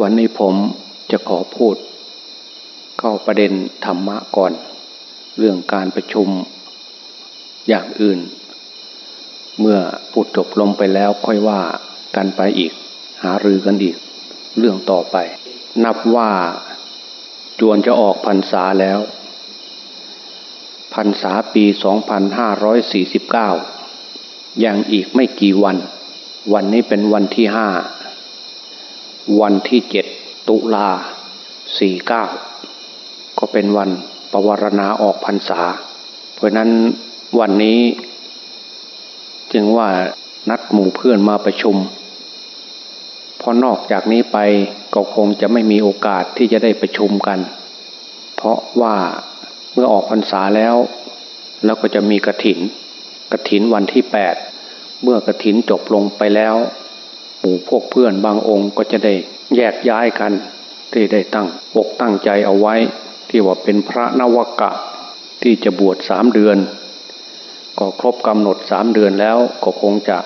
วันนี้ผมจะขอพูด เข้าประเด็นธรรมะก่อน เรื่องการประชุมอย่างอื่น เมื่อพูดจบลงไปแล้วค่อยว่ากันไปอีก หารือกันอีก เรื่องต่อไป นับว่าจวนจะออกพรรษาแล้วพรรษาปี 2549ยังอีกไม่กี่วัน วันนี้เป็นวันที่ห้า วันที่เจ็ดตุลาสี่เก้าก็เป็นวันปวารณาออกพรรษา เพราะนั้นวันนี้ จึงว่านัดหมู่เพื่อนมาประชุมพอนอกจากนี้ไปก็คงจะไม่มีโอกาสที่จะได้ประชุมกัน เพราะว่าเมื่อออกพรรษาแล้วแล้วก็จะมีกระถินกระถินวันที่แปดเมื่อกระถินจบลงไปแล้ว หมู่พวกเพื่อนบางองค์ก็จะได้แยกย้ายกัน ที่ได้ตั้งอกตั้งใจเอาไว้ ที่ว่าเป็นพระนวกะ ที่จะบวชสามเดือน ก็ครบกำหนดสามเดือนแล้วก็คงจะ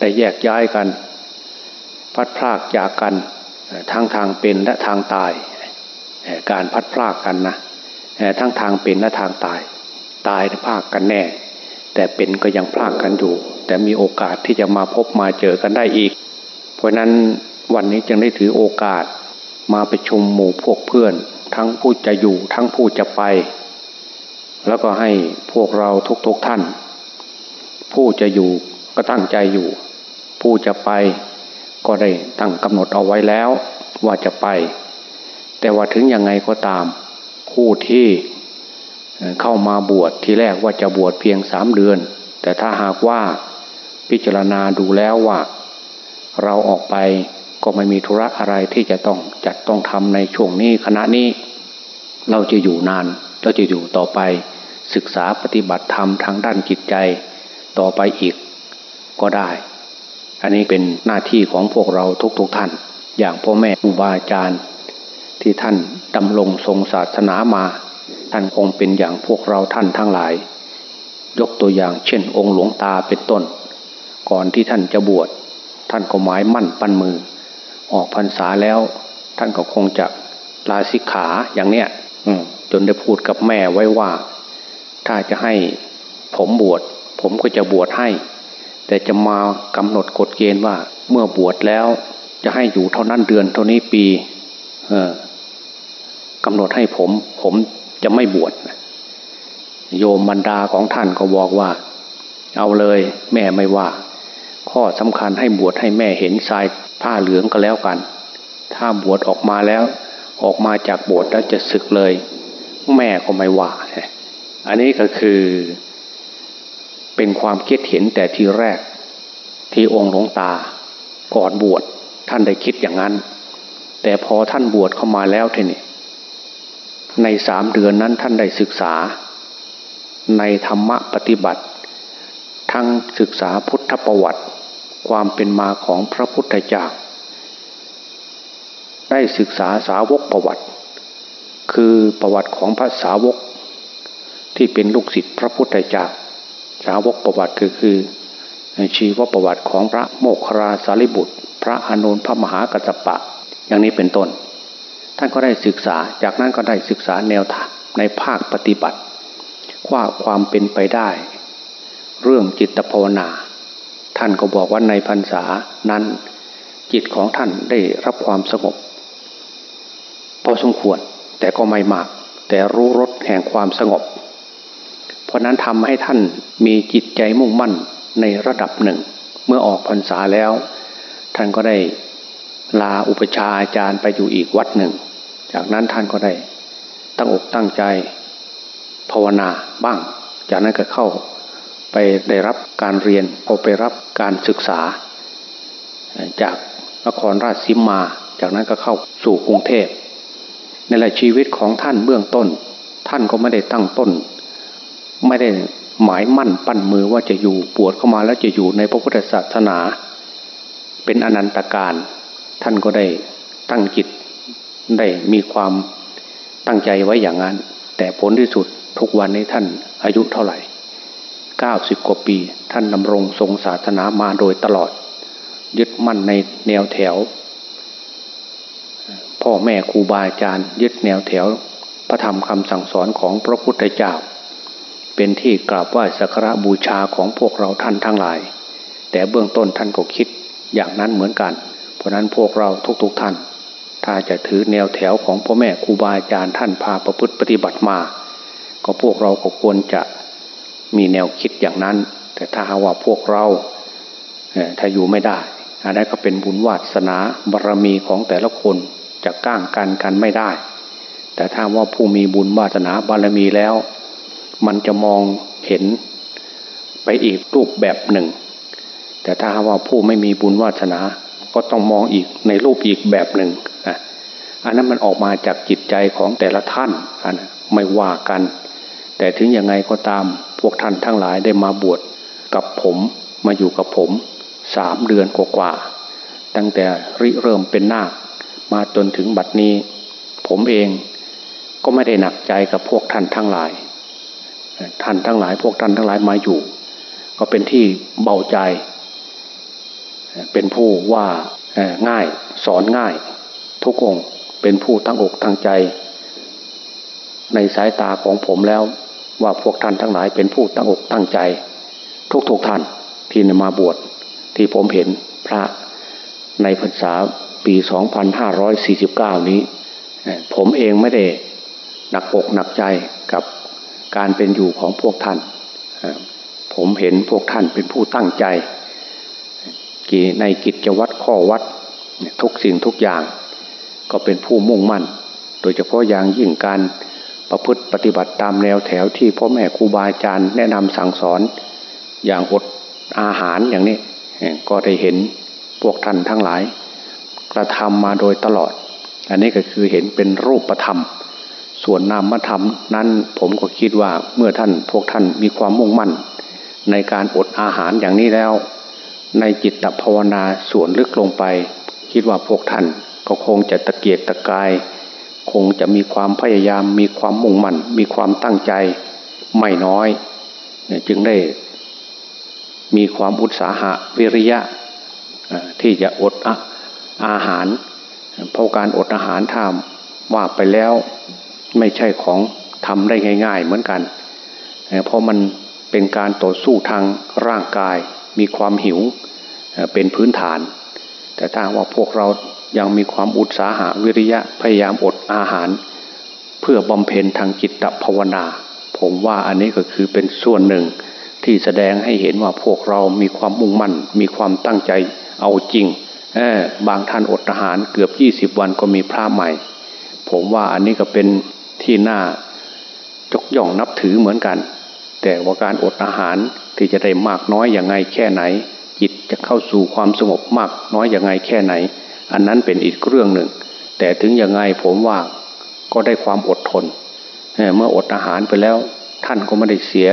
ได้แยกย้ายกัน พัดพรากจากกันทั้งทางเป็นและทางตาย การพัดพรากกันนะทั้งทางเป็นและทางตาย ตายพากกันแน่ แต่เป็นก็ยังพลากกันอยู่ แต่มีโอกาสที่จะมาพบมาเจอกันได้อีก ราะนั้นวันนี้จึงได้ถือโอกาสมาไปชุมหมู่พวกเพื่อน ทั้งผู้จะอยู่ทั้งผู้จะไป แล้วก็ให้พวกเราทุกๆทท่าน ผู้จะอยู่ก็ตั้งใจอยู่ ผู้จะไปก็ได้ตั้งกำหนดเอาไว้แล้วว่าจะไป แต่ว่าถึงยังไงก็ตาม ผู้ที่เข้ามาบวชทีแรกว่าจะบวชเพียงสามเดือน แต่ถ้าหากว่าพิจารณาดูแล้วว่า เราออกไปก็ไม่มีธุระอะไรที่จะต้องจัดต้องทำในช่วงนี้คณะนี้ เราจะอยู่นานเราจะอยู่ต่อไป ศึกษาปฏิบัติธรรมทางด้านจิตใจ ต่อไปอีกก็ได้ อันนี้เป็นหน้าที่ของพวกเราทุกๆทท่าน อย่างพ่อแม่ครูบาอาจารย์ที่ท่านดำรงทรงศาสนามา ท่านคงเป็นอย่างพวกเราท่านทั้งหลาย ยกตัวอย่างเช่น องค์หลวงตาเป็นต้น ก่อนที่ท่านจะบวช ท่านก็หมายมั่นปั้นมือ ออกพรรษาแล้ว ท่านก็คงจะลาสิกขาอย่างเนี้ยจนได้พูดกับแม่ไว้ว่า ถ้าจะให้ผมบวช ผมก็จะบวชให้ แต่จะมากำหนดกฎเกณฑ์ว่า เมื่อบวชแล้ว จะให้อยู่เท่านั้นเดือนเท่านี้ปีกำหนดให้ผม ผมจะไม่บวชโยมบรรดาของท่านก็บอกว่า เอาเลย แม่ไม่ว่า ข้อสำคัญให้บวชให้แม่เห็นทรายผ้าเหลืองก็แล้วกัน ถ้าบวชออกมาแล้ว ออกมาจากบวชแล้วจะศึกเลย แม่ก็ไม่ว่า อันนี้ก็คือเป็นความคิดเห็นแต่ทีแรก ที่องค์หลวงตา ก่อนบวชท่านได้คิดอย่างนั้น แต่พอท่านบวชเข้ามาแล้วทีนี้ในสามเดือนนั้นท่านได้ศึกษา ในธรรมะปฏิบัติ ทั้งศึกษาพุทธประวัติ ความเป็นมาของพระพุทธเจ้า ได้ศึกษาสาวกประวัติ คือประวัติของพระสาวก ที่เป็นลูกศิษย์พระพุทธเจ้า สาวกประวัติคือคือชีวประวัติของพระโมคคราสารีบุตร พระอนุนพระมหากัจปะ อย่างนี้เป็นต้น ท่านก็ได้ศึกษา จากนั้นก็ได้ศึกษาแนวทางในภาคปฏิบัติว่าความเป็นไปได้ เรื่องจิตภาวนา ท่านก็บอกว่าในพรรษานั้น จิตของท่านได้รับความสงบ พอสมควรแต่ก็ไม่มาก แต่รู้รสแห่งความสงบ เพราะนั้นทำให้ท่านมีจิตใจมุ่งมั่นในระดับหนึ่ง เมื่อออกพรรษาแล้ว ท่านก็ได้ลาอุปชาอาจารย์ไปอยู่อีกวัดหนึ่ง จากนั้นท่านก็ได้ตั้งอกตั้งใจภาวนาบ้าง จากนั้นก็เข้า ไปได้รับการเรียนพอไปรับการศึกษา จากนครราชสีมา จากนั้นก็เข้าสู่กรุงเทพในแหละชีวิตของท่านเบื้องต้น ท่านก็ไม่ได้ตั้งต้น ไม่ได้หมายมั่นปั้นมือว่าจะอยู่ปวดเข้ามาแล้วจะอยู่ในพระพุทธศาสนา เป็นอนันตการ ท่านก็ได้ตั้งจิตได้มีความตั้งใจไว้อย่างนั้น แต่ผลที่สุดทุกวันนี้ท่านอายุเท่าไหร่ เก้าสิบกว่าปี ท่านดำรงทรงศาสนามาโดยตลอด ยึดมั่นในแนวแถว พ่อแม่ครูบาอาจารย์ ยึดแนวแถว พระธรรมคำสั่งสอนของพระพุทธเจ้า เป็นที่กราบไหว้สักการะบูชาของพวกเราท่านทั้งหลาย แต่เบื้องต้นท่านก็คิดอย่างนั้นเหมือนกัน เพราะนั้นพวกเราทุกๆทท่าน ถ้าจะถือแนวแถวของพ่อแม่ครูบาอาจารย์ท่านพาประพฤติปฏิบัติมา ก็พวกเราก็ควรจะ มีแนวคิดอย่างนั้น แต่ถ้าหาว่าพวกเราถ้าอยู่ไม่ได้อันนั้นก็เป็นบุญวาสนาบารรมีของแต่ละคนจะก้างกันกันไม่ได้ แต่ถ้าว่าผู้มีบุญวาสนาบารรมีแล้ว มันจะมองเห็นไปอีกรูปแบบหนึ่ง แต่ถ้าว่าผู้ไม่มีบุญวาสนา ก็ต้องมองอีกในรูปอีกแบบหนึ่งอันนั้นมันออกมาจากจิตใจของแต่ละท่านอันไม่ว่ากัน แต่ถึงยังไงก็ตาม พวกท่านทั้งหลายได้มาบวชกับผมมาอยู่กับผมสามเดือนกว่าๆตั้งแต่ริเริ่มเป็นนาคมาจนถึงบัดนี้ ผมเองก็ไม่ได้หนักใจกับพวกท่านทั้งหลาย ท่านทั้งหลาย พวกท่านทั้งหลายมาอยู่ ก็เป็นที่เบาใจ เป็นผู้ว่าง่ายสอนง่าย ทุกองเป็นผู้ตั้งอกตั้งใจ ในสายตาของผมแล้ว ว่าพวกท่านทั้งหลายเป็นผู้ตั้งอกตั้งใจ ทุกๆทท่านที่มาบวชที่ผมเห็นพระในพรรษาปี 2549 นี้ ผมเองไม่ได้หนักอกหนักใจกับการเป็นอยู่ของพวกท่าน ผมเห็นพวกท่านเป็นผู้ตั้งใจในกิจวัตรข้อวัดทุกสิ่งทุกอย่าง ก็เป็นผู้มุ่งมั่น โดยเฉพาะอย่างยิ่งการ ประพฤติปฏิบัติตามแนวแถวที่พ่อแม่ครูบาอาจารย์แนะนำสั่งสอนอย่างอดอาหารอย่างนี้ก็ได้เห็นพวกท่านทั้งหลาย กระทำมาโดยตลอด อันนี้ก็คือเห็นเป็นรูปธรรม ส่วนนามธรรมนั้นผมก็คิดว่าเมื่อท่านพวกท่านมีความมุ่งมั่น ในการอดอาหารอย่างนี้แล้ว ในจิตภาวนาส่วนลึกลงไป คิดว่าพวกท่านก็คงจะตะเกียกตะกาย คงจะมีความพยายาม มีความมุ่งมั่น มีความตั้งใจไม่น้อยจึงได้มีความอุตสาหะวิริยะที่จะอดอาหาร เพราะการอดอาหารทำว่าไปแล้วไม่ใช่ของทำได้ง่าย ๆ เหมือนกัน เพราะมันเป็นการต่อสู้ทางร่างกาย มีความหิวเป็นพื้นฐาน แต่ถ้าว่าพวกเรายังมีความอุตสาหะวิริยะพยายามอดอาหาร เพื่อบำเพ็ญทางจิตภาวนา ผมว่าอันนี้ก็คือเป็นส่วนหนึ่ง ที่แสดงให้เห็นว่าพวกเรามีความมุ่งมั่น มีความตั้งใจเอาจริงบางท่านอดอาหารเกือบยี่สิบวันก็มีพระใหม่ ผมว่าอันนี้ก็เป็นที่น่ายกย่องนับถือเหมือนกัน แต่ว่าการอดอาหารที่จะได้มากน้อยอย่างไงแค่ไหน จิตจะเข้าสู่ความสงบมากน้อยอย่างไงแค่ไหน อันนั้นเป็นอีกเรื่องหนึ่ง แต่ถึงอย่างไงผมว่าก็ได้ความอดทนเมื่ออดอาหารไปแล้ว ท่านก็ไม่ได้เสีย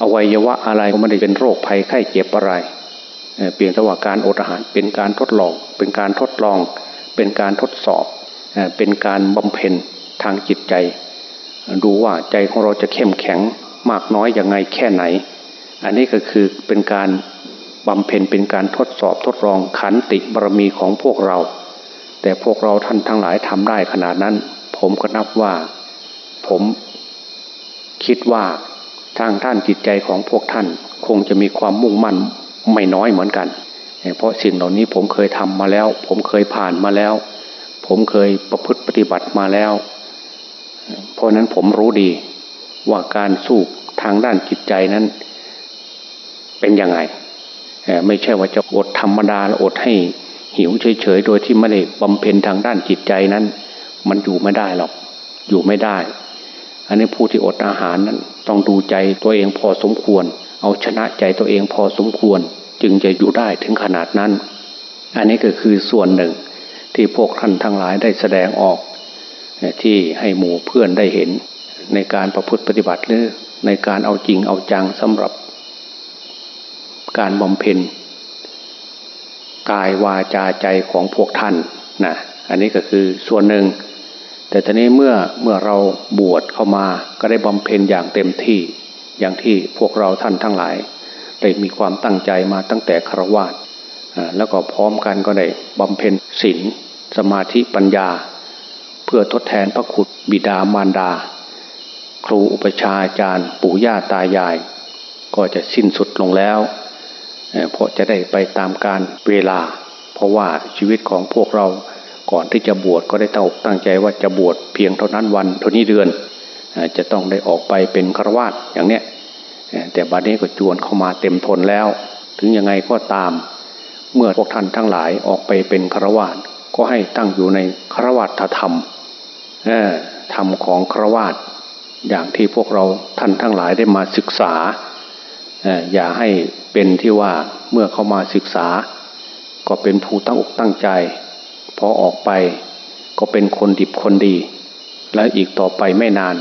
อวัยวะอะไรก็ไม่ได้เป็นโรคภัยไข้เจ็บอะไรเปลี่ยนแต่ว่าการอดอาหารเป็นการทดลอง เป็นการทดลอง เป็นการทดสอบ เป็นการบำเพ็ญทางจิตใจ ดูว่าใจของเราจะเข้มแข็งมากน้อยอย่างไงแค่ไหน อันนี้ก็คือเป็นการ บำเพ็ญเป็นการทดสอบทดลองขันติบารมีของพวกเรา แต่พวกเราท่านทั้งหลายทำได้ขนาดนั้น ผมก็นับว่า ผมคิดว่าทางท่านจิตใจของพวกท่าน คงจะมีความมุ่งมั่นไม่น้อยเหมือนกัน เพราะสิ่งเหล่านี้ผมเคยทำมาแล้ว ผมเคยผ่านมาแล้ว ผมเคยประพฤติปฏิบัติมาแล้ว เพราะนั้นผมรู้ดีว่าการสู้ทางด้านจิตใจนั้น เป็นยังไง ไม่ใช่ว่าจะอดธรรมดาแล้วอดให้หิวเฉยๆ โดยที่ไม่ได้บำเพ็ญทางด้านจิตใจนั้น มันอยู่ไม่ได้หรอก อยู่ไม่ได้ อันนี้ผู้ที่อดอาหารนั้น ต้องดูใจตัวเองพอสมควร เอาชนะใจตัวเองพอสมควร จึงจะอยู่ได้ถึงขนาดนั้น อันนี้ก็คือส่วนหนึ่งที่พวกท่านทั้งหลายได้แสดงออก ที่ให้หมู่เพื่อนได้เห็น ในการประพฤติปฏิบัติหรือในการเอาจริงเอาจังสำหรับ การบำเพ็ญกายวาจาใจของพวกท่านนะอันนี้ก็คือส่วนหนึ่ง แต่ตอนนี้เมื่อเมื่อเราบวชเข้ามาก็ได้บำเพ็ญอย่างเต็มที่อย่างที่พวกเราท่านทั้งหลาย ได้มีความตั้งใจมาตั้งแต่ครวาสแล้วก็พร้อมกันก็ได้บำเพ็ญศีลสมาธิปัญญา เพื่อทดแทนพระคุณบิดามารดา ครูอุปชาย์อาจารย์ ปู่ย่าตายาย ก็จะสิ้นสุดลงแล้ว เพราะจะได้ไปตามการเวลา เพราะว่าชีวิตของพวกเราก่อนที่จะบวชก็ได้ตั้งตั้งใจว่าจะบวชเพียงเท่านั้นวันเท่านี้เดือน จะต้องได้ออกไปเป็นฆราวาสอย่างเนี้ยแต่บัดนี้ก็จวนเข้ามาเต็มทนแล้ว ถึงยังไงก็ตาม เมื่อพวกท่านทั้งหลายออกไปเป็นฆราวาสก็ให้ตั้งอยู่ในฆราวาสธรรมธรรมของฆราวาสอย่างที่พวกเราท่านทั้งหลายได้มาศึกษา อย่าให้เป็นที่ว่าเมื่อเข้ามาศึกษา ก็เป็นผู้ตั้งอกตั้งใจ พอออกไปก็เป็นคนดิบคนดี และอีกต่อไปไม่นาน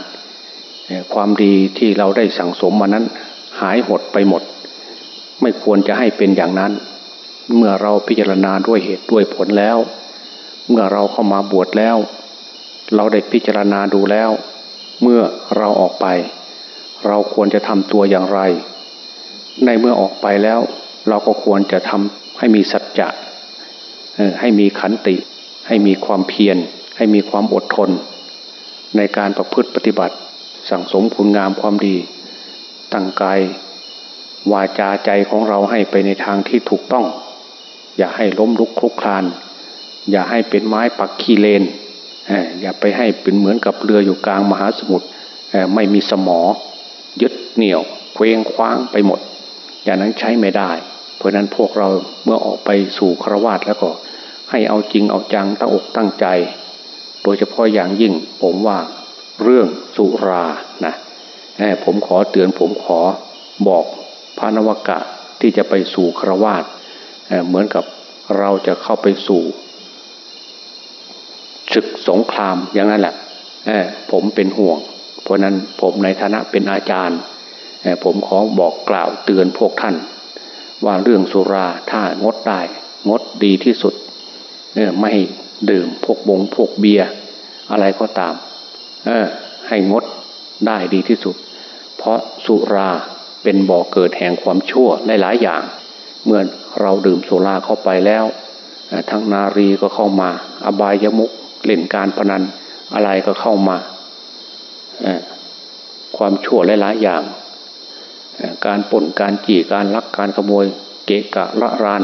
ความดีที่เราได้สั่งสมมานั้น หายหดไปหมด ไม่ควรจะให้เป็นอย่างนั้น เมื่อเราพิจารณาด้วยเหตุด้วยผลแล้ว เมื่อเราเข้ามาบวชแล้ว เราได้พิจารณาดูแล้ว เมื่อเราออกไป เราควรจะทำตัวอย่างไร ในเมื่อออกไปแล้ว เราก็ควรจะทำให้มีสัจจะให้มีขันติ ให้มีความเพียร ให้มีความอดทน ในการประพฤติปฏิบัติ สั่งสมคุณงามความดี ตั้งกายวาจาใจของเราให้ไปในทางที่ถูกต้อง อย่าให้ล้มลุกคลุกคลาน อย่าให้เป็นไม้ปักขี้เลน อย่าไปให้เป็นเหมือนกับเรืออยู่กลางมหาสมุทรไม่มีสมอ ยึดเหนี่ยวเคว้งคว้างไปหมด อย่างนั้นใช้ไม่ได้ เพราะนั้นพวกเราเมื่อออกไปสู่ครวาสแล้วก็ ให้เอาจริงเอาจังตั้งอกตั้งใจ โดยเฉพาะอย่างยิ่งผมว่าเรื่องสุรานะผมขอเตือนผมขอบอกพระนวกะที่จะไปสู่ครวาสเหมือนกับเราจะเข้าไปสู่ศึกสงครามอย่างนั้นแหละผมเป็นห่วง เพราะนั้นผมในฐานะเป็นอาจารย์ ผมขอบอกกล่าวเตือนพวกท่าน ว่าเรื่องสุราถ้างดได้งดดีที่สุดไม่ดื่มพวกบงพวกเบียร์อะไรก็ตามให้งดได้ดีที่สุด เพราะสุราเป็นบ่อเกิดแห่งความชั่วหลายๆอย่าง เมื่อเราดื่มสุราเข้าไปแล้วทั้งนารีก็เข้ามา อบายมุกเล่นการพนันอะไรก็เข้ามาความชั่วหลายๆอย่าง การป่นการจี่การลักการขโมยเกะกะละราน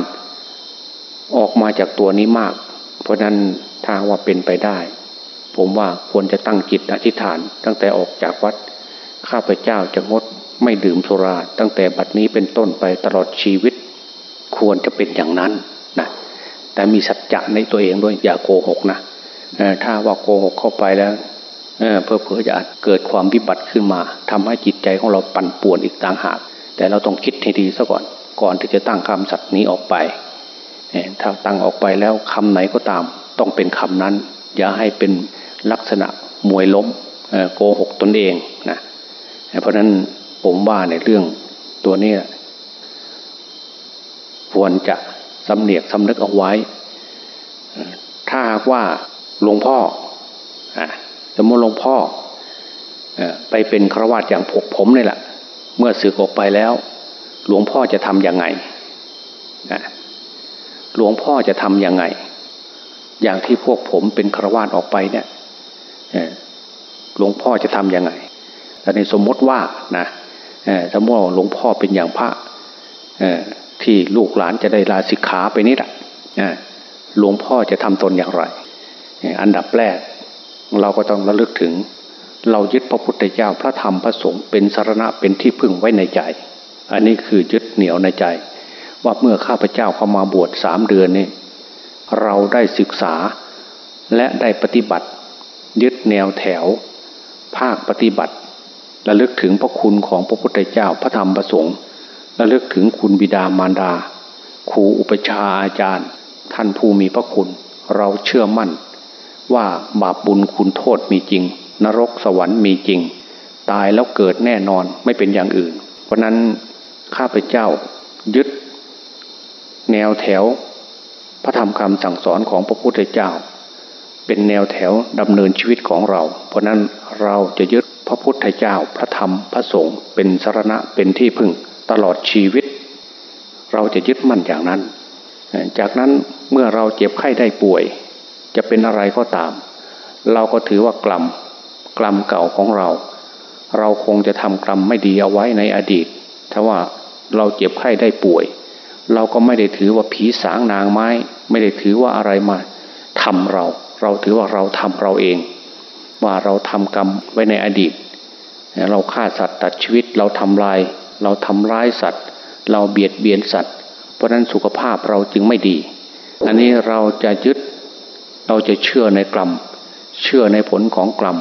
ออกมาจากตัวนี้มาก เพราะนั้นทางว่าเป็นไปได้ ผมว่าควรจะตั้งจิตอธิษฐาน ตั้งแต่ออกจากวัด ข้าพเจ้าจะงดไม่ดื่มสุรา ตั้งแต่บัดนี้เป็นต้นไปตลอดชีวิต ควรจะเป็นอย่างนั้นนะแต่มีสัจจะในตัวเองด้วยอย่าโกหกนะถ้าว่าโกหกเข้าไปแล้ว เพื่อเพื่อจะอาจเกิดความวิบัติขึ้นมาทำให้จิตใจของเราปั่นป่วนอีกต่างหาก แต่เราต้องคิดให้ดีซะก่อน ก่อนที่จะตั้งคำสัตย์นี้ออกไปถ้าตั้งออกไปแล้วคำไหนก็ตาม ต้องเป็นคำนั้น อย่าให้เป็นลักษณะมวยล้มโกหกตนเองนะเพราะนั้นผมว่าในเรื่องตัวนี้ควรจะสำเนียกสำนึกเอาไว้ ถ้าว่าหลวงพ่อ สมมติหลวงพ่อไปเป็นครวาสอย่างพวกผมนี่แหละเมื่อสึกออกไปแล้ว หลวงพ่อจะทำยังไงหลวงพ่อจะทำยังไง อย่างที่พวกผมเป็นครวาสออกไปเนี่ยหลวงพ่อจะทำยังไงแต่ในสมมติว่านะสมมติหลวงพ่อเป็นอย่างพระที่ลูกหลานจะได้ลาสิกขาไปนิดอะหลวงพ่อจะทำตนอย่างไร อันดับแรก เราก็ต้องระลึกถึง เรายึดพระพุทธเจ้าพระธรรมพระสงฆ์เป็นสารณะเป็นที่พึ่งไว้ในใจ อันนี้คือยึดเหนี่ยวในใจ ว่าเมื่อข้าพเจ้าเข้ามาบวชสามเดือนนี่เราได้ศึกษาและได้ปฏิบัติ ยึดแนวแถว ภาคปฏิบัติระลึกถึงพระคุณของพระพุทธเจ้าพระธรรมพระสงฆ์ระลึกถึงคุณบิดามารดา ครูอุปชาอาจารย์ ท่านผู้มีพระคุณ เราเชื่อมั่น ว่าบาปบุญคุณโทษมีจริง นรกสวรรค์มีจริง ตายแล้วเกิดแน่นอนไม่เป็นอย่างอื่น เพราะนั้นข้าพเจ้ายึด แนวแถว พระธรรมคำสั่งสอนของพระพุทธเจ้า เป็นแนวแถวดำเนินชีวิตของเรา เพราะนั้นเราจะยึดพระพุทธเจ้าพระธรรมพระสงฆ์เป็นสารณะเป็นที่พึ่งตลอดชีวิต เราจะยึดมั่นอย่างนั้น จากนั้นเมื่อเราเจ็บไข้ได้ป่วย จะเป็นอะไรก็ตาม เราก็ถือว่ากรรมกรรมเก่าของเรา เราคงจะทำกรรมไม่ดีเอาไว้ในอดีตถ้าว่าเราเจ็บไข้ได้ป่วย เราก็ไม่ได้ถือว่าผีสางนางไม้ ไม่ได้ถือว่าอะไรมาทำเรา เราถือว่าเราทำเราเอง ว่าเราทำกรรมไว้ในอดีต เราฆ่าสัตว์ตัดชีวิตเราทำลาย เราทำร้ายสัตว์ เราเบียดเบียนสัตว์ เพราะนั้นสุขภาพเราจึงไม่ดี อันนี้เราจะยึด เราจะเชื่อในกรรม เชื่อในผลของกรรม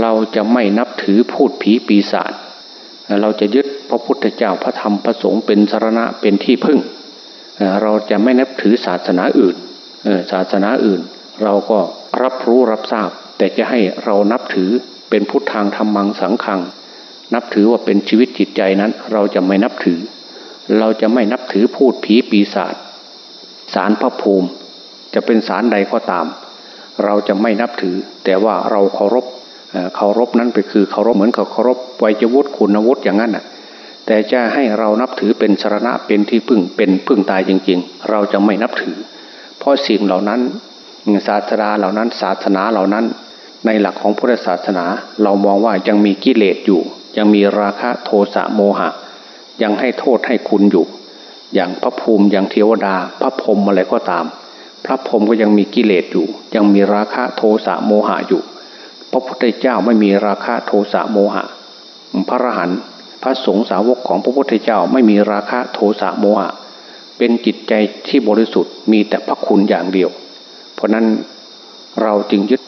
เราจะไม่นับถือพูดผีปีศาจเราจะยึดพระพุทธเจ้าพระธรรมพระสงฆ์เป็นสารณะเป็นที่พึ่ง เราจะไม่นับถือศาสนาอื่นศาสนาอื่น เราก็รับรู้รับทราบ แต่จะให้เรานับถือเป็นพุทธทางธรรมังสังขัง นับถือว่าเป็นชีวิตจิตใจนั้น เราจะไม่นับถือ เราจะไม่นับถือพูดผีปีศาจสารพระภูมิ จะเป็นสารใดก็ตาม เราจะไม่นับถือ แต่ว่าเราเคารพเคารพนั้นไปคือเคารพเหมือนกับเคารพไวยวุฒิคุณวุฒิอย่างนั้นน่ะแต่จะให้เรานับถือเป็นสารณะเป็นที่พึ่งเป็นพึ่งตายจริง ๆ เราจะไม่นับถือ เพราะสิ่งเหล่านั้นศาสนาเหล่านั้นศาสนาเหล่านั้น ในหลักของพุทธศาสนา เรามองว่ายังมีกิเลสอยู่ ยังมีราคะโทสะโมหะ ยังให้โทษให้คุณอยู่ อย่างพระภูมิอย่างเทวดา พระพรหมอะไรก็ตาม พระพรหมก็ยังมีกิเลสอยู่ ยังมีราคะโทสะโมหะอยู่ พระพุทธเจ้าไม่มีราคะโทสะโมหะ พระอรหันต์พระสงฆ์สาวกของพระพุทธเจ้าไม่มีราคะโทสะโมหะ เป็นจิตใจที่บริสุทธิ์มีแต่พระคุณอย่างเดียว เพราะนั้นเราจึงยึด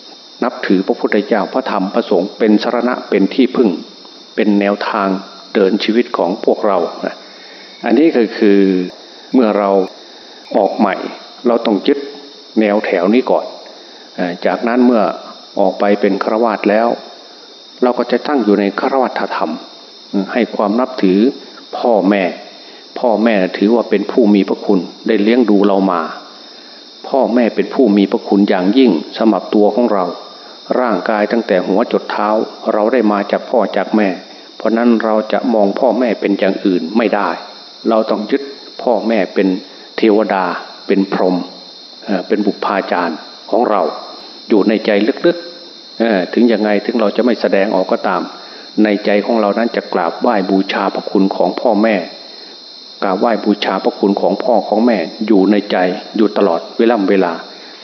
นับถือพระพุทธเจ้าพระธรรมพระสงฆ์เป็นสรณะเป็นที่พึ่ง เป็นแนวทางเดินชีวิตของพวกเรา อันนี้ก็คือเมื่อเราออกใหม่ เราต้องยึดแนวแถวนี้ก่อน จากนั้นเมื่อออกไปเป็นฆราวาสแล้ว เราก็จะตั้งอยู่ในฆราวาสธรรม ให้ความนับถือพ่อแม่ พ่อแม่ถือว่าเป็นผู้มีพระคุณได้เลี้ยงดูเรามา พ่อแม่เป็นผู้มีพระคุณอย่างยิ่งสำหรับตัวของเรา ร่างกายตั้งแต่หัวจดเท้าเราได้มาจากพ่อจากแม่ เพราะนั้นเราจะมองพ่อแม่เป็นอย่างอื่นไม่ได้ เราต้องยึดพ่อแม่เป็นเทวดา เป็นพรหมเป็นบุพาจารย์ของเรา อยู่ในใจลึกๆถึงยังไงถึงเราจะไม่แสดงออกก็ตาม ในใจของเรานั้นจะกราบไหว้บูชาพระคุณของพ่อแม่ กราบไหว้บูชาพระคุณของพ่อของแม่ อยู่ในใจอยู่ตลอดเวลาเวลา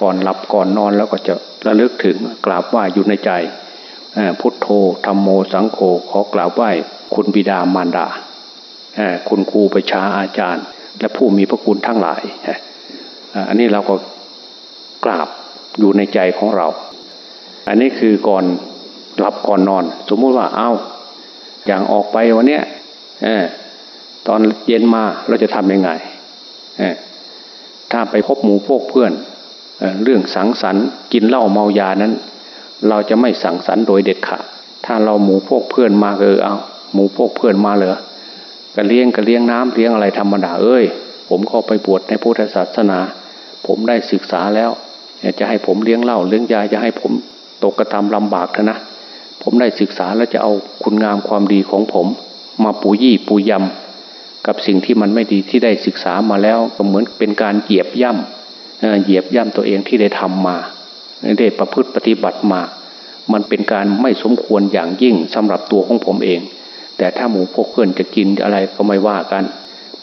ก่อนหลับก่อนนอนแล้วก็จะระลึกถึงกราบไหว้อยู่ในใจพุทโธธรรมโมสังโฆขอกราบไหว้คุณบิดามารดาคุณครูประชาอาจารย์ และผู้มีพระคุณทั้งหลาย อันนี้เราก็กราบอยู่ในใจของเรา อันนี้คือก่อนหลับก่อนนอน สมมุติว่าเอาอย่างออกไปวันเนี้ยตอนเย็นมาเราจะทำยังไงถ้าไปพบหมู่พวกเพื่อนเเรื่องสังสรรค์กินเหล้าเมายานั้น เราจะไม่สังสรรค์โดยเด็ดขาดถ้าเราหมู่พวกเพื่อนมาเออเอาหมู่พวกเพื่อนมาเหรอก็เลี้ยงก็เลี้ยงน้ำเลี้ยงอะไรธรรมดาเอ้ย ผมก็ไปบวชในพุทธศาสนา ผมได้ศึกษาแล้วจะให้ผมเลี้ยงเหล้าเลี้ยงยาจะให้ผมตกกระทำลำบากเถอะนะ ผมได้ศึกษาแล้วจะเอาคุณงามความดีของผม มาปูยี่ปูยำกับสิ่งที่มันไม่ดีที่ได้ศึกษามาแล้วก็เหมือนเป็นการเหยียบย่ำเหยียบย่ำตัวเองที่ได้ทำมาได้ประพฤติปฏิบัติมา มันเป็นการไม่สมควรอย่างยิ่งสำหรับตัวของผมเอง แต่ถ้าหมูพวกเพื่อนจะกินอะไรก็ไม่ว่ากัน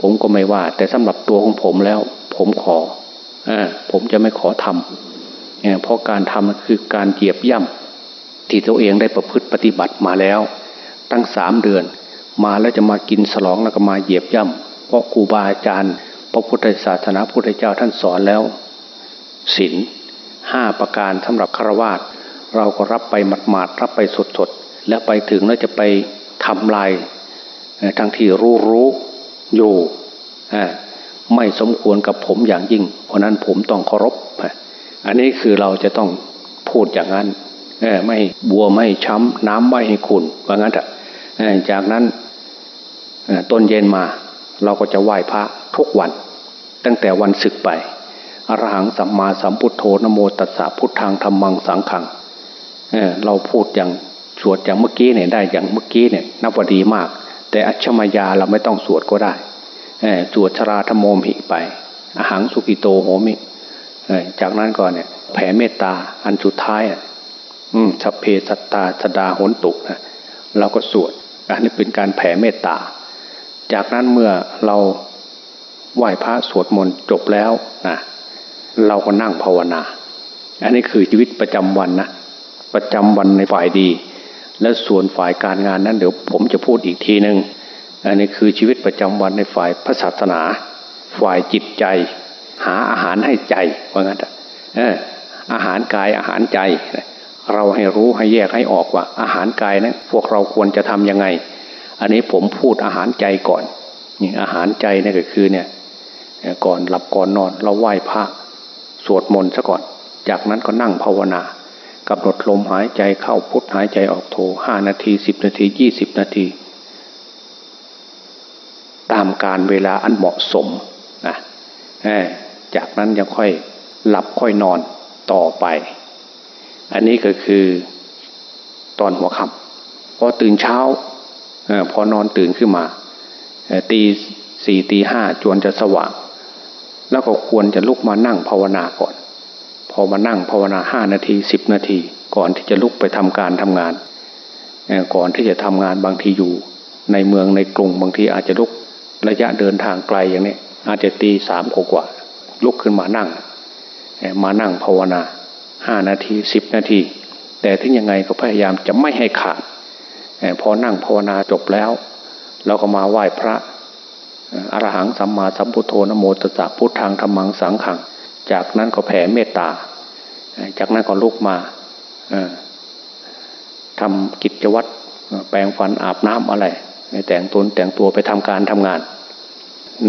ผมก็ไม่ว่า แต่สำหรับตัวของผมแล้ว ผมขอ ผมจะไม่ขอทำเพราะการทำคือการเหยียบย่ำที่ตัวเองได้ประพฤติปฏิบัติมาแล้ว ตั้งสามเดือน มาแล้วจะมากินสลองแล้วก็มาเหยียบย่ำเพราะครูบาอาจารย์พระพุทธศาสนาพุทธเจ้าท่านสอนแล้วศีลห้าประการสำหรับฆราวาสเราก็รับไปหมาดๆรับไปสดๆแล้วไปถึงแล้วจะไปทำลายทั้งที่รู้รู้อยู่ ไม่สมควรกับผมอย่างยิ่ง เพราะนั้นผมต้องเคารพ อันนี้คือเราจะต้องพูดอย่างนั้นไม่บัวไม่ช้ำน้ำไม่ให้ขุนว่างั้นอะจากนั้นต้นเย็นมาเราก็จะไหว้พระทุกวัน ตั้งแต่วันศึกไปอรหังสัมมาสัมพุทโธนโมตัสสะพุทธังธรรมังสังขังเเราพูดอย่างสวดอย่างเมื่อกี้เนี่ยได้อย่างเมื่อกี้เนี่ยนับว่าดีมาก แต่อัชมายาเราไม่ต้องสวดก็ได้ สวดชราธโมโมหิไปอาหังสุกิโตโหมิจากนั้นก่อนเนี่ย แผ่เมตตาอันสุดท้ายอืมสัพเพสัตตาสดาหนตุนะเราก็สวดอันนี้เป็นการแผ่เมตตา จากนั้นเมื่อเราไหว้พระสวดมนต์จบแล้วนะเราก็นั่งภาวนา อันนี้คือชีวิตประจำวันนะประจำวันในฝ่ายดี และส่วนฝ่ายการงานนั้นเดี๋ยวผมจะพูดอีกทีหนึ่ง อันนี้คือชีวิตประจำวันในฝ่ายพระศาสนา ฝ่ายจิตใจ หาอาหารให้ใจว่างั้นเอออาหารกายอาหารใจ เราให้รู้ให้แยกให้ออกว่า อาหารกายนะั้นพวกเราควรจะทํำยังไง อันนี้ผมพูดอาหารใจก่อนนี่อาหารใจนี่ก็คือเนี่ยก่อนหลับก่อนนอน เราไหว้พระสวดมนต์ซะก่อน จากนั้นก็นั่งภาวนากำหนดลมหายใจเข้าพุทหายใจออกโทห้านาทีสิบนาทียี่สิบนาที ตามการเวลาอันเหมาะสมนะจากนั้นยังค่อยหลับค่อยนอนต่อไป อันนี้ก็คือตอนหัวค่ำพอตื่นเช้าพอนอนตื่นขึ้นมาตีสี่ตีห้าจวนจะสว่าง แล้วก็ควรจะลุกมานั่งภาวนาก่อน พอมานั่งภาวนาห้านาทีสิบนาที ก่อนที่จะลุกไปทำการทำงาน ก่อนที่จะทำงานบางทีอยู่ในเมืองในกรุงบางทีอาจจะลุก ระยะเดินทางไกลอย่างนี้อาจจะตีสามกว่าลุกขึ้นมานั่ง มานั่งภาวนาห้านาทีสิบนาที แต่ถึงยังไงก็พยายามจะไม่ให้ขาดพอนั่งภาวนาจบแล้ว เราก็มาไหว้พระอรหังสัมมาสัมพุทโธนโมตตะพุทธังธรรมังสังขัง จากนั้นก็แผ่เมตตา จากนั้นก็ลุกมาทำกิจวัตรแปลงฟันอาบน้ำอะไร แต่งตนแต่งตัวไปทำการทำงาน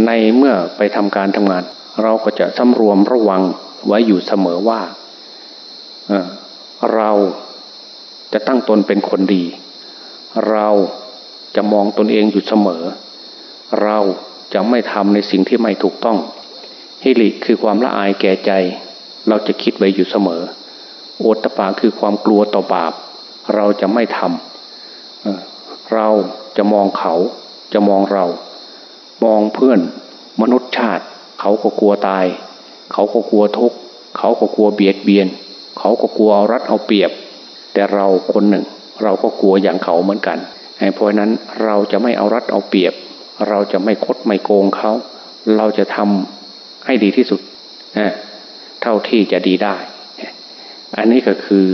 ในเมื่อไปทำการทำงาน เราก็จะสำรวมระวังไว้อยู่เสมอว่าเราจะตั้งตนเป็นคนดี เราจะมองตนเองอยู่เสมอ เราจะไม่ทำในสิ่งที่ไม่ถูกต้องฮิริคือความละอายแก่ใจ เราจะคิดไว้อยู่เสมอ โอตปาคือความกลัวต่อบาป เราจะไม่ทำ เราจะมองเขาจะมองเรา มองเพื่อนมนุษย์ชาติ เขาก็กลัวตาย เขาก็กลัวทุกข์เขาก็กลัวเบียดเบียน เขาก็กลัวเอารัดเอาเปรียบ แต่เราคนหนึ่ง เราก็กลัวอย่างเขาเหมือนกันเพราะนั้นเราจะไม่เอารัดเอาเปรียบ เราจะไม่คดไม่โกงเขา เราจะทำให้ดีที่สุดเท่าที่จะดีได้ อันนี้ก็คือ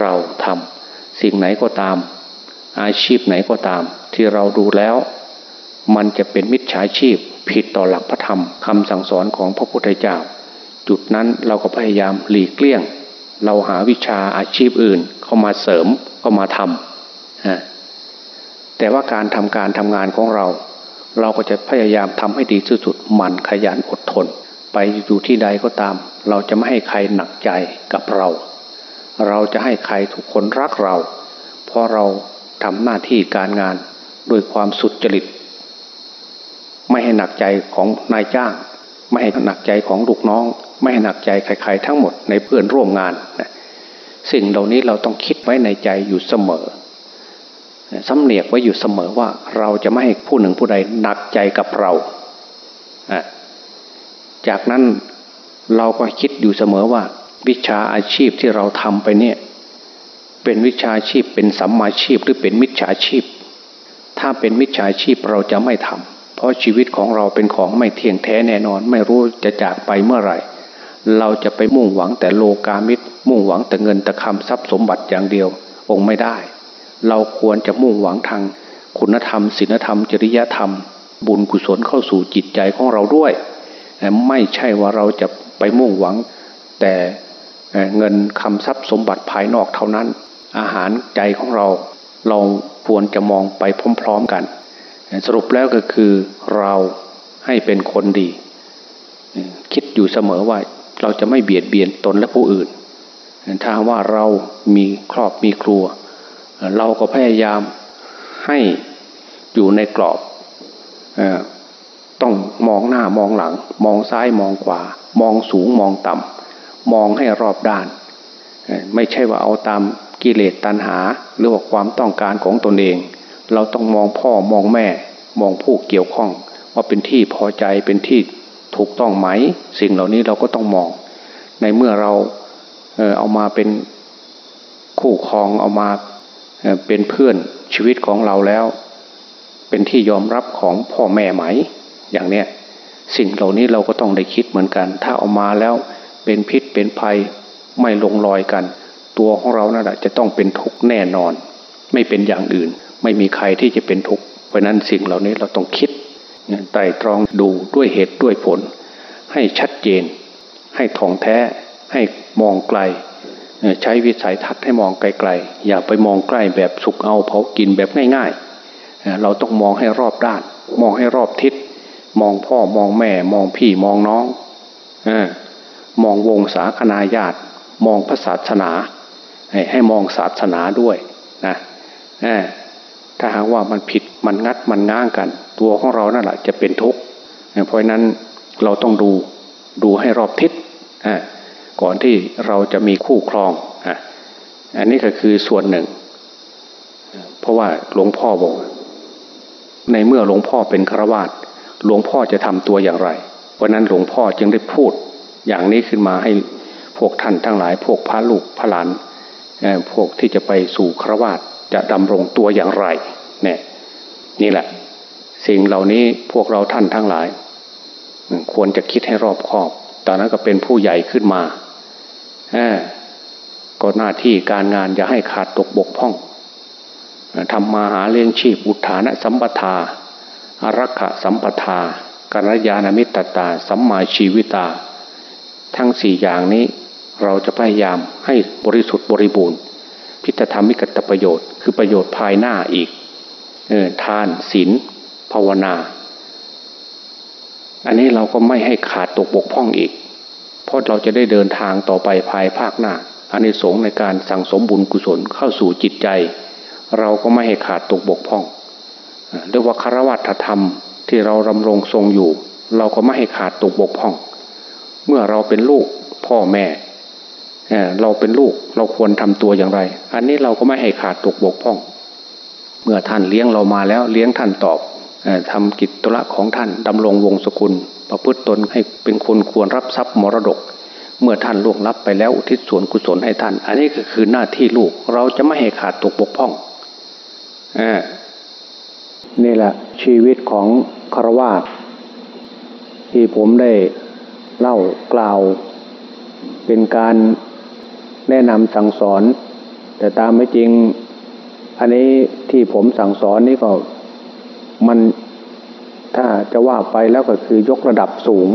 เราทำสิ่งไหนก็ตาม อาชีพไหนก็ตาม ที่เราดูแล้ว มันจะเป็นมิจฉาชีพผิดต่อหลักพระธรรมคำสั่งสอนของพระพุทธเจ้า จุดนั้นเราก็พยายามหลีกเลี่ยง เราหาวิชาอาชีพอื่นเข้ามาเสริมเข้ามาทำแต่ว่าการทำการทำงานของเรา เราก็จะพยายามทำให้ดีที่สุดหมั่นขยันอดทน ไปอยู่ที่ใดก็ตาม เราจะไม่ให้ใครหนักใจกับเรา เราจะให้ใครทุกคนรักเรา เพราะเรา ทำหน้าที่การงานด้วยความสุดจริต ไม่ให้หนักใจของนายจ้าง ไม่ให้หนักใจของลูกน้อง ไม่ให้หนักใจใครๆทั้งหมดในเพื่อนร่วมงานสิ่งเหล่านี้เราต้องคิดไว้ในใจอยู่เสมอสำเนียกไว้อยู่เสมอว่าเราจะไม่ให้ผู้หนึ่งผู้ใดหนักใจกับเรา จากนั้นเราก็คิดอยู่เสมอว่า วิชาอาชีพที่เราทำไปเนี่ย เป็นวิชาชีพเป็นสัมมาชีพหรือเป็นมิจฉาชีพ ถ้าเป็นมิจฉาชีพเราจะไม่ทำเพราะชีวิตของเราเป็นของไม่เที่ยงแท้แน่นอน ไม่รู้จะจากไปเมื่อไหร่ เราจะไปมุ่งหวังแต่โลกามิตร มุ่งหวังแต่เงินแต่คำทรัพย์สมบัติอย่างเดียวคงไม่ได้ เราควรจะมุ่งหวังทางคุณธรรมศีลธรรม จริยธรรม บุญกุศลเข้าสู่จิตใจของเราด้วย ไม่ใช่ว่าเราจะไปมุ่งหวังแต่เงินคำทรัพย์สมบัติภายนอกเท่านั้น อาหารใจของเราเราควรจะมองไปพร้อมๆกัน สรุปแล้วก็คือเราให้เป็นคนดี คิดอยู่เสมอว่าเราจะไม่เบียดเบียนตนและผู้อื่น ถ้าว่าเรามีครอบมีครัว เราก็พยายามให้อยู่ในกรอบ ต้องมองหน้ามองหลัง มองซ้ายมองขวา มองสูงมองต่ำมองให้รอบด้าน ไม่ใช่ว่าเอาตาม กิเลสตัณหาหรือว่าความต้องการของตนเอง เราต้องมองพ่อมองแม่ มองผู้เกี่ยวข้อง ว่าเป็นที่พอใจเป็นที่ถูกต้องไหม สิ่งเหล่านี้เราก็ต้องมอง ในเมื่อเราเอามาเป็นคู่ครองเอามาเป็นเพื่อนชีวิตของเราแล้ว เป็นที่ยอมรับของพ่อแม่ไหม อย่างเนี้ยสิ่งเหล่านี้เราก็ต้องได้คิดเหมือนกัน ถ้าเอามาแล้วเป็นพิษเป็นภัยไม่ลงรอยกัน ตัวของเรานั่นแหละจะต้องเป็นทุกข์แน่นอน ไม่เป็นอย่างอื่น ไม่มีใครที่จะเป็นทุกข์เพราะนั้นสิ่งเหล่านี้เราต้องคิดไต่ตรองดูด้วยเหตุด้วยผล ให้ชัดเจน ให้ท่องแท้ ให้มองไกล ใช้วิสัยทัศน์ให้มองไกลๆ อย่าไปมองใกล้แบบสุกเอาเผากินแบบง่ายๆ เราต้องมองให้รอบด้าน มองให้รอบทิศ มองพ่อมองแม่ มองพี่มองน้องอมองวงศาคณาญาติ มองพระศาสนา ให้มองศาสนาด้วยนะถ้าหากว่ามันผิดมันงัดมันง้างกัน ตัวของเรานั่นแหละจะเป็นทุกข์เพราะนั้นเราต้องดูดูให้รอบทิศก่อนที่เราจะมีคู่ครองอันนี้ก็คือส่วนหนึ่ง เพราะว่าหลวงพ่อบอก ในเมื่อหลวงพ่อเป็นฆราวาสหลวงพ่อจะทำตัวอย่างไร เพราะนั้นหลวงพ่อจึงได้พูดอย่างนี้ขึ้นมาให้พวกท่านทั้งหลาย พวกพระลูกพระหลาน พวกที่จะไปสู่ฆรวาสจะดำรงตัวอย่างไรเนี่ยนี่แหละ สิ่งเหล่านี้พวกเราท่านทั้งหลาย ควรจะคิดให้รอบคอบ ตอนนั้นก็เป็นผู้ใหญ่ขึ้นมาก็หน้าที่การงานอย่าให้ขาดตกบกพร่องทำมาหาเลี้ยงชีพอุทานะสัมปทาอารักขะสัมปทากัญญาณมิตรตา สัมมาชีวิตา ทั้งสี่อย่างนี้ เราจะพยายามให้บริสุทธิ์บริบูรณ์ พิธธรรมิกตประโยชน์ คือประโยชน์ภายหน้าอีกออทานศีลภาวนา อันนี้เราก็ไม่ให้ขาดตกบกพร่องอีก เพราะเราจะได้เดินทางต่อไปภายภาคหน้าอันในสงในการสั่งสมบุญกุศลเข้าสู่จิตใจ เราก็ไม่ให้ขาดตกบกพร่องเรียกว่าคารวัตธรรมที่เราดำรงทรงอยู่ เราก็ไม่ให้ขาดตกบกพร่อง เมื่อเราเป็นลูกพ่อแม่ เราเป็นลูกเราควรทำตัวอย่างไร อันนี้เราก็ไม่ให้ขาดตกบกพร่อง เมื่อท่านเลี้ยงเรามาแล้วเลี้ยงท่านตอบทำกิจตุระของท่านดำรงวงศกุล ประพฤติตนให้เป็นคนควรรับทรัพย์มรดก เมื่อท่านล่วงลับไปแล้วอุทิศส่วนกุศลให้ท่าน อันนี้ก็คือหน้าที่ลูกเราจะไม่ให้ขาดตกบกพร่องนี่แหละชีวิตของคารวาสที่ผมได้เล่ากล่าวเป็นการ แนะนำสั่งสอน แต่ตามไม่จริง อันนี้ที่ผมสั่งสอนนี่ก็มันถ้าจะว่าไปแล้วก็คือยกระดับสูง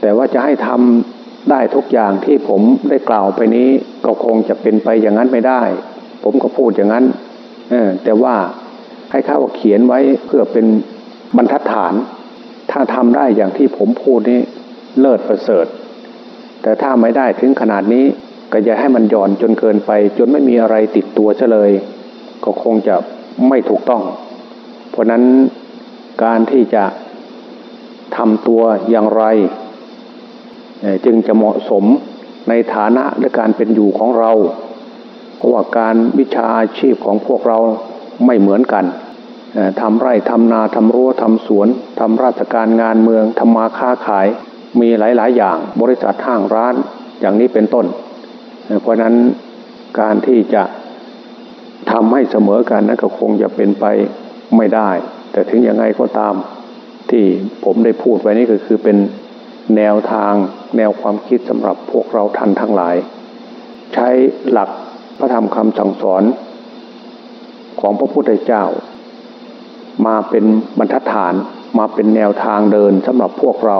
แต่ว่าจะให้ทำได้ทุกอย่างที่ผมได้กล่าวไปนี้ ก็คงจะเป็นไปอย่างนั้นไม่ได้ ผมก็พูดอย่างนั้นอแต่ว่าให้ข้าวเขียนไว้เพื่อเป็นบรรทัดฐาน ถ้าทำได้อย่างที่ผมพูดนี้เลิศประเสริฐ แต่ถ้าไม่ได้ถึงขนาดนี้ ก็อย่าให้มันหย่อนจนเกินไป จนไม่มีอะไรติดตัวเฉลย ก็คงจะไม่ถูกต้อง เพราะนั้นการที่จะทำตัวอย่างไร จึงจะเหมาะสมในฐานะและการเป็นอยู่ของเรา เพราะว่าการวิชาอาชีพของพวกเราไม่เหมือนกันทำไร่ทำนาทำรั้วทำสวนทำราชการงานเมืองทำมาค้าขาย มีหลาย ๆ อย่างบริษัทห้างร้านอย่างนี้เป็นต้น เพราะนั้นการที่จะทำให้เสมอกันนั้นก็คงจะเป็นไปไม่ได้ แต่ถึงยังไงก็ตามที่ผมได้พูดไว้นี่ก็คือเป็นแนวทางแนวความคิดสำหรับพวกเราท่านทั้งหลาย ใช้หลักพระธรรมคำสั่งสอน ของพระพุทธเจ้า มาเป็นบรรทัดฐานมาเป็นแนวทางเดินสำหรับพวกเรา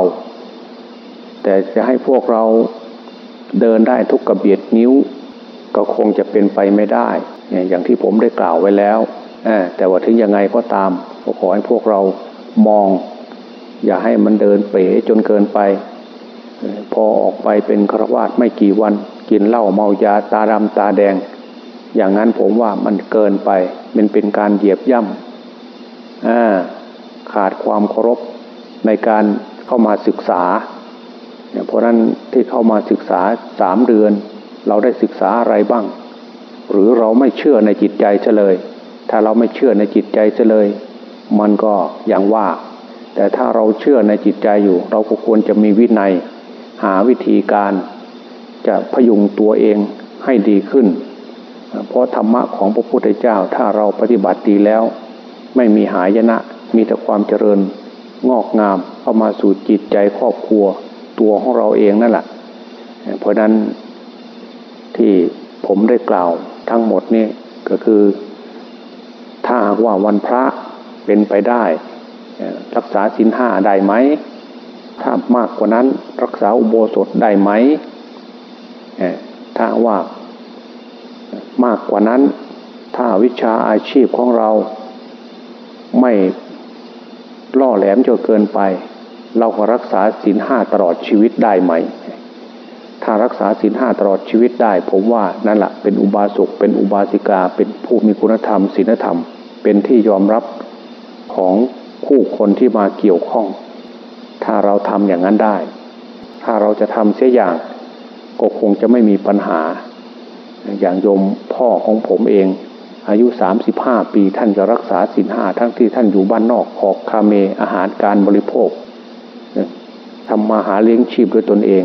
แต่จะให้พวกเรา เดินได้ทุกกระเบียดนิ้ว ก็คงจะเป็นไปไม่ได้ อย่างที่ผมได้กล่าวไว้แล้ว แต่ว่าถึงยังไงก็ตามขอให้พวกเรามอง อย่าให้มันเดินเป๋จนเกินไป พอออกไปเป็นครวาสไม่กี่วัน กินเหล้าเมายาตาดำตาแดง อย่างนั้นผมว่ามันเกินไป มันเป็นการเหยียบย่ำขาดความเคารพในการเข้ามาศึกษา เพราะนั้นที่เข้ามาศึกษาสามเดือน เราได้ศึกษาอะไรบ้าง หรือเราไม่เชื่อในจิตใจเฉลย ถ้าเราไม่เชื่อในจิตใจเฉลย มันก็อย่างว่า แต่ถ้าเราเชื่อในจิตใจอยู่ เราก็ควรจะมีวินัย หาวิธีการ จะพยุงตัวเองให้ดีขึ้น เพราะธรรมะของพระพุทธเจ้าถ้าเราปฏิบัติดีแล้ว ไม่มีหายนะ มีแต่ความเจริญงอกงามเข้ามาสู่จิตใจครอบครัว ตัวของเราเองนั่นแหละเพราะนั้นที่ผมได้กล่าวทั้งหมดนี่ก็คือ ถ้าหากว่าวันพระเป็นไปได้ รักษาสินห้าได้ไหม ถ้ามากกว่านั้นรักษาอุโบสถได้ไหมถ้าว่ามากกว่านั้น ถ้าวิชาอาชีพของเราไม่ล่อแหลมจนเกินไป เราก็รักษาศีลห้าตลอดชีวิตได้ไหม ถ้ารักษาศีลห้าตลอดชีวิตได้ ผมว่านั่นแหละเป็นอุบาสกเป็นอุบาสิกา เป็นผู้มีคุณธรรมศีลธรรม เป็นที่ยอมรับของคู่คนที่มาเกี่ยวข้อง ถ้าเราทำอย่างนั้นได้ ถ้าเราจะทำเสียอย่างก็คงจะไม่มีปัญหา อย่างโยมพ่อของผมเอง อายุสามสิบห้าปีท่านจะรักษาศีลห้าทั้งที่ท่านอยู่บ้านนอกออกคาเมอาหารการบริโภค ทำมาหาเลี้ยงชีพด้วยตนเอง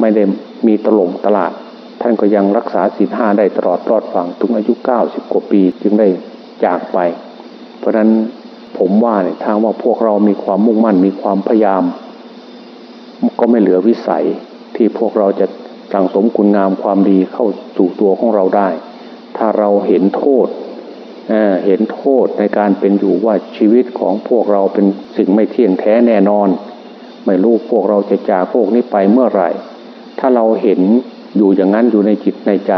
ไม่ได้มีตลงตลาด ท่านก็ยังรักษาศีลห้าได้ตลอดรอดฟังถึงอายุเก้าสิบกว่าปีจึงได้จากไป เพราะนั้นผมว่าเนี่ยทางว่าพวกเรามีความมุ่งมั่นมีความพยายาม ก็ไม่เหลือวิสัยที่พวกเราจะสั่งสมคุณงามความดีเข้าสู่ตัวของเราได้ ถ้าเราเห็นโทษเเห็นโทษในการเป็นอยู่ว่าชีวิตของพวกเราเป็นสิ่งไม่เที่ยงแท้แน่นอน ไม่รู้พวกเราจะจากพวกนี้ไปเมื่อไหร่ ถ้าเราเห็นอยู่อย่างนั้นอยู่ในจิตในใจ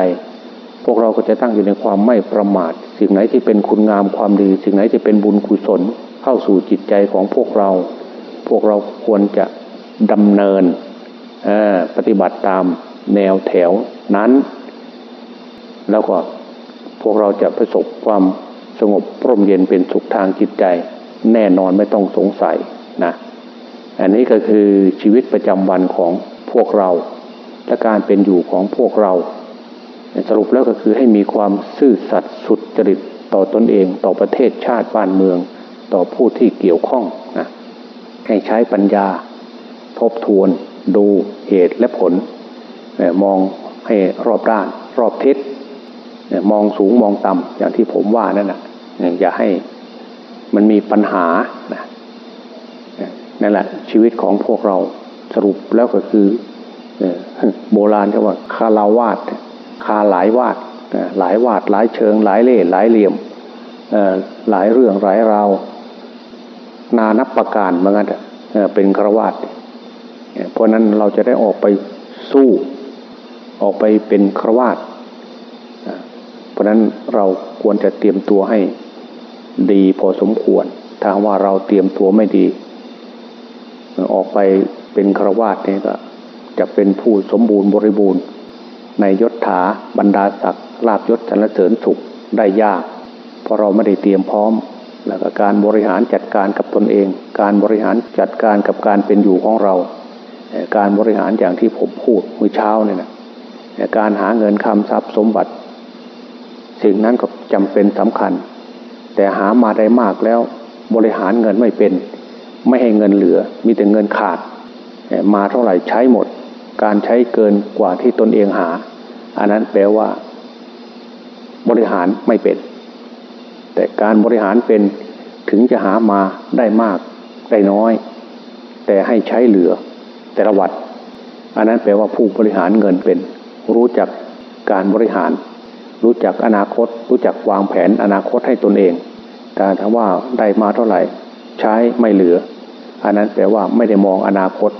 พวกเราก็จะตั้งอยู่ในความไม่ประมาท สิ่งไหนที่เป็นคุณงามความดี สิ่งไหนที่เป็นบุญกุศลเข้าสู่จิตใจของพวกเรา พวกเราควรจะดำเนินปฏิบัติตามแนวแถวนั้น แล้วก็พวกเราจะประสบความสงบพร่มเย็นเป็นสุขทางจิตใจ แน่นอนไม่ต้องสงสัยนะ อันนี้ก็คือชีวิตประจำวันของพวกเรา และการเป็นอยู่ของพวกเรา สรุปแล้วก็คือให้มีความซื่อสัตย์สุดจริตต่อตอนเองต่อประเทศชาติบ้านเมือง ต่อผู้ที่เกี่ยวข้องนะให้ใช้ปัญญา ทบทวน ดูเหตุและผล มองให้รอบด้าน รอบทิศมองสูงมองต่ำอย่างที่ผมว่านั่นแหะอย่าให้มันมีปัญหานะ นั่นแหละชีวิตของพวกเราสรุปแล้วก็คือโบราณเขาว่าคาลาวาดคาหลายวาดหลายวาดหลายเชิงหลายเล่หลายเหลี่ยมหลายเรื่องหลายราวนานับประการเหมือนกันเป็นครวาดเพราะนั้นเราจะได้ออกไปสู้ออกไปเป็นครวาดราะนั้นเราควรจะเตรียมตัวให้ดีพอสมควรถ้าว่าเราเตรียมตัวไม่ดี ออกไปเป็นครวาสนี่ก็จะเป็นผู้สมบูรณ์บริบูรณ์ ในยศถาบรรดาศักดิ์ลาบยศสรรเสริญสุขได้ยาก เพราะเราไม่ได้เตรียมพร้อม แล้วก็การบริหารจัดการกับตนเอง การบริหารจัดการกับการเป็นอยู่ของเรา การบริหารอย่างที่ผมพูดเมื่อเช้าเนี่ยนะการหาเงินคำทรัพย์สมบัติ สิ่งนั้นก็จำเป็นสำคัญ แต่หามาได้มากแล้วบริหารเงินไม่เป็น ไม่ให้เงินเหลือ มีแต่เงินขาด มาเท่าไหร่ใช้หมด การใช้เกินกว่าที่ตนเองหา อันนั้นแปลว่า บริหารไม่เป็น แต่การบริหารเป็นถึงจะหามาได้มากได้น้อย แต่ให้ใช้เหลือ แต่ละวัด อันนั้นแปลว่าผู้บริหารเงินเป็น รู้จักการบริหาร รู้จักอนาคต รู้จักวางแผนอนาคตให้ตนเองแต่ถ้าว่าได้มาเท่าไหร่ ใช้ไม่เหลือ อันนั้นแปลว่าไม่ได้มองอนาคต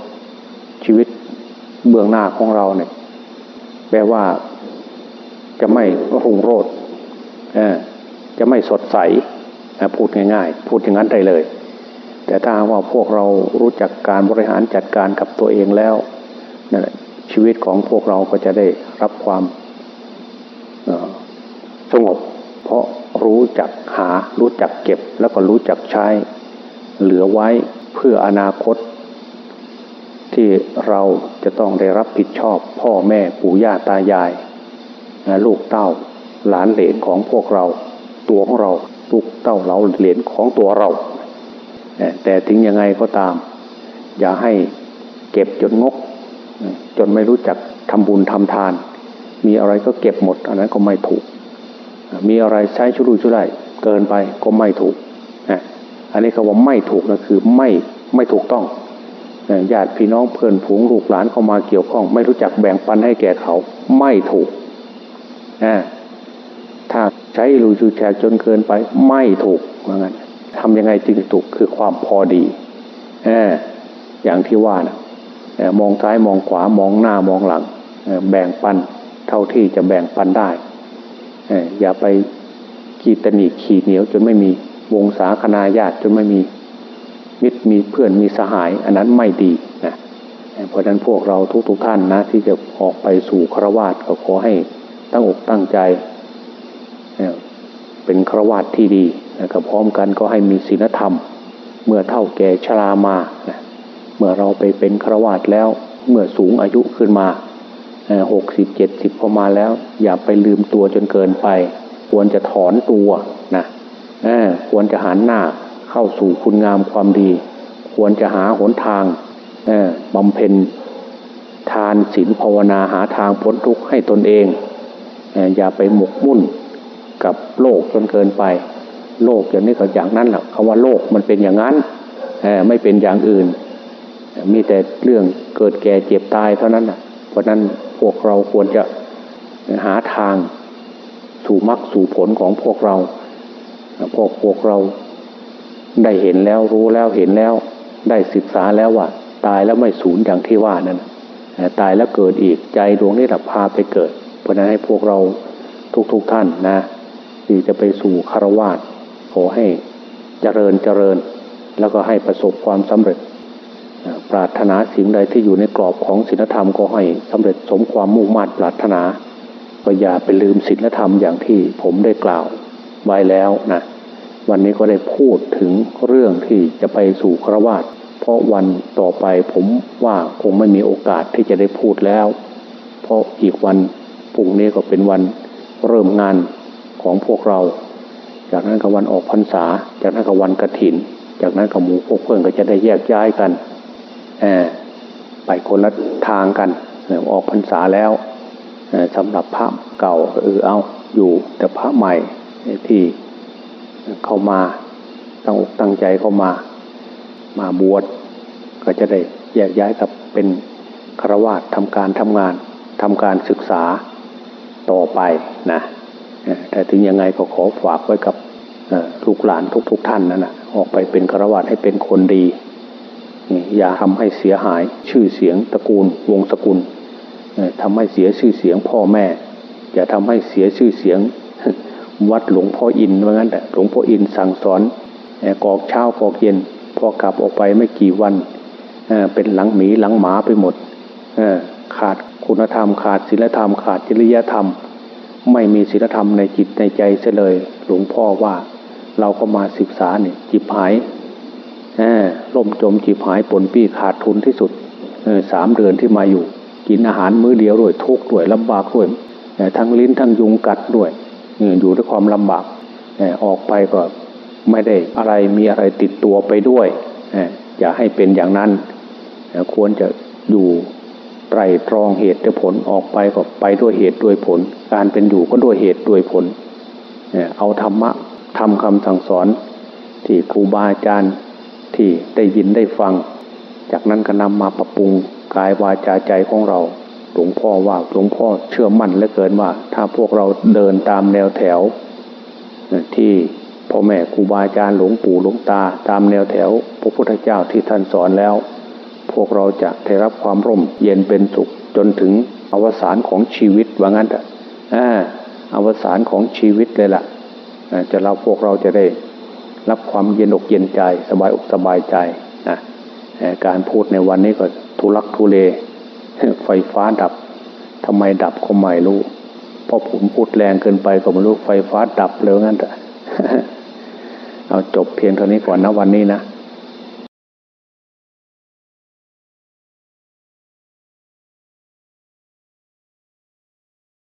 ชีวิตเบื้องหน้าของเราเนี่ย แปลว่าจะไม่รุ่งโรจน์จะไม่สดใสพูดง่าย ๆ พูดอย่างนั้นได้เลย แต่ถ้าว่าพวกเรารู้จักการบริหารจัดการกับตัวเองแล้วนั่นแหละชีวิตของพวกเราก็จะได้รับความสงบ เพราะรู้จักหารู้จักเก็บแล้วก็รู้จักใช้ เหลือไว้เพื่ออนาคต ที่เราจะต้องได้รับผิดชอบพ่อแม่ปู่ย่าตายาย ลูกเต้าหลานเหลนของพวกเรา ตัวของเราลูกเต้าเราเหลนของตัวเรา แต่ถึงยังไงก็ตาม อย่าให้เก็บจนงก จนไม่รู้จักทำบุญทำทาน มีอะไรก็เก็บหมด อันนั้นก็ไม่ถูก มีอะไรใช้ชุรุชุร่ายเกินไปก็ไม่ถูก อันนี้คำว่าไม่ถูกนะคือไม่ไม่ถูกต้องญาติพี่น้องเพื่อนผูงลูกหลานเข้ามาเกี่ยวข้อง ไม่รู้จักแบ่งปันให้แก่เขา ไม่ถูกถ้าใช้รูจูแชกจนเกินไป ไม่ถูกว่างั้นทำยังไงจึงถูกคือความพอดีอย่างที่ว่านะมองซ้ายมองขวามองหน้ามองหลังแบ่งปันเท่าที่จะแบ่งปันได้อย่าไปขีดตนีขีดเหนียวจนไม่มี วงศาคณาญาติจนไม่มีมิตรมีเพื่อนมีสหาย อันนั้นไม่ดีนะเพราะฉะนั้นพวกเราทุกๆทท่านนะ ที่จะออกไปสู่ครวาสก็ขอให้ตั้งอกตั้งใจ เป็นครวาสที่ดีนะครับพร้อมกันก็ให้มีศีลธรรม เมื่อเท่าแก่ชรามาเมื่อเราไปเป็นครวาสแล้วเมื่อสูงอายุขึ้นมาหกสิบเจ็ดสิบพอมาแล้ว อย่าไปลืมตัวจนเกินไป ควรจะถอนตัวนะ ควรจะหันหน้าเข้าสู่คุณงามความดี ควรจะหาหนทางบำเพ็ญทานศีลภาวนาหาทางพ้นทุกข์ให้ตนเอง อย่าไปหมกมุ่นกับโลกจนเกินไป โลกอย่างนี้ก็อย่างนั้นแหละคำว่าโลกมันเป็นอย่างนั้นไม่เป็นอย่างอื่น มีแต่เรื่องเกิดแก่เจ็บตายเท่านั้นเพราะนั้นพวกเราควรจะหาทางสู่มรรคสู่ผลของพวกเรา พวกพวกเราได้เห็นแล้วรู้แล้วเห็นแล้ว ได้ศึกษาแล้วว่า ตายแล้วไม่สูญอย่างที่ว่านั้นตายแล้วเกิดอีกใจดวงนี้แหละพาไปเกิด เพราะนั้นให้พวกเราทุกๆทท่านนะที่จะไปสู่คารวาสขอให้เจริญเจริญ แล้วก็ให้ประสบความสำเร็จ ปรารถนาสิ่งใดที่อยู่ในกรอบของศีลธรรมก็ให้สำเร็จสมความมุ่งมั่นปรารถนาก็อย่าไปลืมศีลธรรมอย่างที่ผมได้กล่าว ไว้แล้วนะวันนี้ก็ได้พูดถึงเรื่องที่จะไปสู่ครวาสเพราะวันต่อไปผมว่าคงไม่มีโอกาสที่จะได้พูดแล้ว เพราะอีกวันปุ่งนี้ก็เป็นวันเริ่มงานของพวกเรา จากนั้นกับวันออกพรรษา จากนั้นกับวันกระถิน จากนั้นกับหมู่พวกเพื่อนก็จะได้แยกย้ายกันไปคนละทางกันออกพรรษาแล้วสำหรับพระเก่าเออเอาอยู่แต่พระใหม่ ที่เข้ามาตั้งอกตั้งใจเข้ามา มาบวชก็จะได้แยกย้ายกับเป็นครวาสทำการทำงานทำการศึกษาต่อไปนะแต่ถึงยังไงก็ขอฝากไว้กับลูกหลานทุกๆทท่านนั่นนะออกไปเป็นครวาสให้เป็นคนดี อย่าทำให้เสียหายชื่อเสียงตระกูล วงสกุลทำให้เสียชื่อเสียงพ่อแม่ อย่าทำให้เสียชื่อเสียง วัดหลวงพ่ออินว่างั้นแหละหลวงพ่ออินสั่งสอนกอกเช้ากอกเย็น พอกลับออกไปไม่กี่วันเป็นหลังหมีหลังหมาไปหมดขาดคุณธรรม ขาดศีลธรรม ขาดจริยธรรม ไม่มีศีลธรรมในจิตในใจเสียเลย หลวงพ่อว่าเราก็มาศึกษาเนี่ยจิบหายล่มจมจิบหายปนปี้ขาดทุนที่สุดสามเดือนที่มาอยู่ กินอาหารมื้อเดียวด้วยทุกข์ด้วยลำบากด้วยทั้งลิ้นทั้งยุงกัดด้วย อยู่ด้วยความลำบากออกไปก็ไม่ได้อะไรมีอะไรติดตัวไปด้วย อย่าให้เป็นอย่างนั้น ควรจะอยู่ไตรตรองเหตุผลออกไปก็ไปด้วยเหตุด้วยผล การเป็นอยู่ก็ด้วยเหตุด้วยผล เอาธรรมะทำคำสั่งสอน ที่ครูบาอาจารย์ที่ได้ยินได้ฟัง จากนั้นก็นำมาปรับปรุงกายวาจาใจของเรา หลวงพ่อว่าหลวงพ่อเชื่อมั่นเหลือเกินว่า ถ้าพวกเราเดินตามแนวแถว ที่พ่อแม่ครูบาอาจารย์หลวงปู่หลวงตา ตามแนวแถว พระพุทธเจ้าที่ท่านสอนแล้ว พวกเราจะได้รับความร่มเย็นเป็นสุขจนถึงอวสานของชีวิตว่างั้นอ่าอวสานของชีวิตเลยละ่ะจะเราพวกเราจะได้รับความเย็นอกเย็นใจสบายอกสบายใจนะการพูดในวันนี้ก็ทุลักทุเล ไฟฟ้าดับทำไมดับก็ไม่รู้เพราะผมพูดแรงเกินไปก็ไม่รู้ไฟฟ้าดับเลยงั้นแต่เอาจบเพียงเท่านี้ก่อนนะวันนี้นะ